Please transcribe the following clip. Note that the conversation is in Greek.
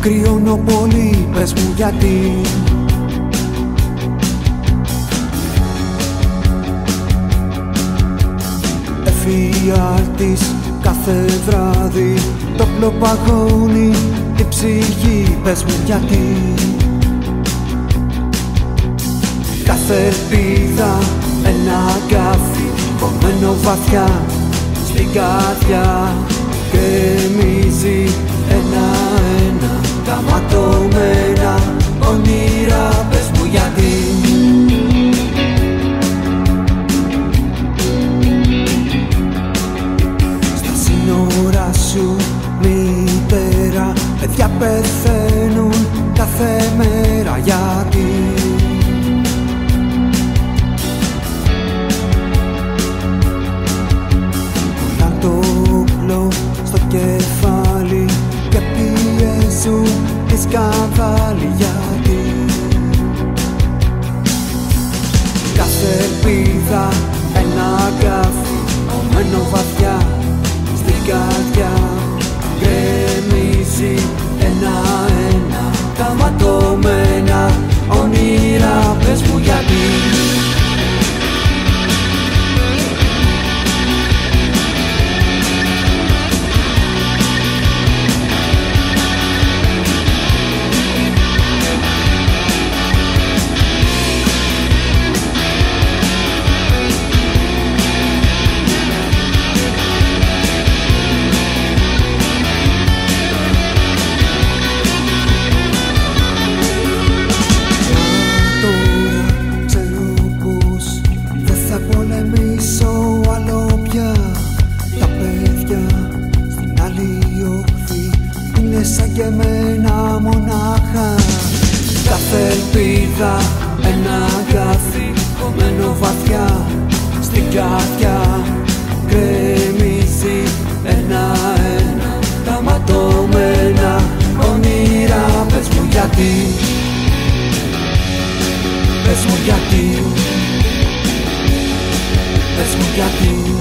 κρυώνω πολύ, πες μου γιατί. Εφιάλτης κάθε βράδυ. Το πλοπαγόνι η ψυχή, πες μου γιατί. Κάθε ελπίδα ένα καφί Κομμένο βαθιά στην καρδιά Γκρεμίζει ένα-ένα. Τα ματωμένα όνειρα Πες μου γιατί. Στα σύνορα σου μητέρα Παιδιά πεθαίνουν κάθε μέρα γιατί στο κεφάλι. Και πιέζουν της σκανδάλη γιατί Κάθε ελπίδα ένα καφί κομμένο βαθιά στην καρδιά. Γκρεμίζει ένα-ένα τα ματωμένα εμένα μονάχα. Κάθε ελπίδα ένα αγκάθι κομμένο βαθιά στην καρδιά γκρεμίζει ένα-ένα τα ματωμένα όνειρα Πες μου γιατί. Πες μου γιατί. Πες μου γιατί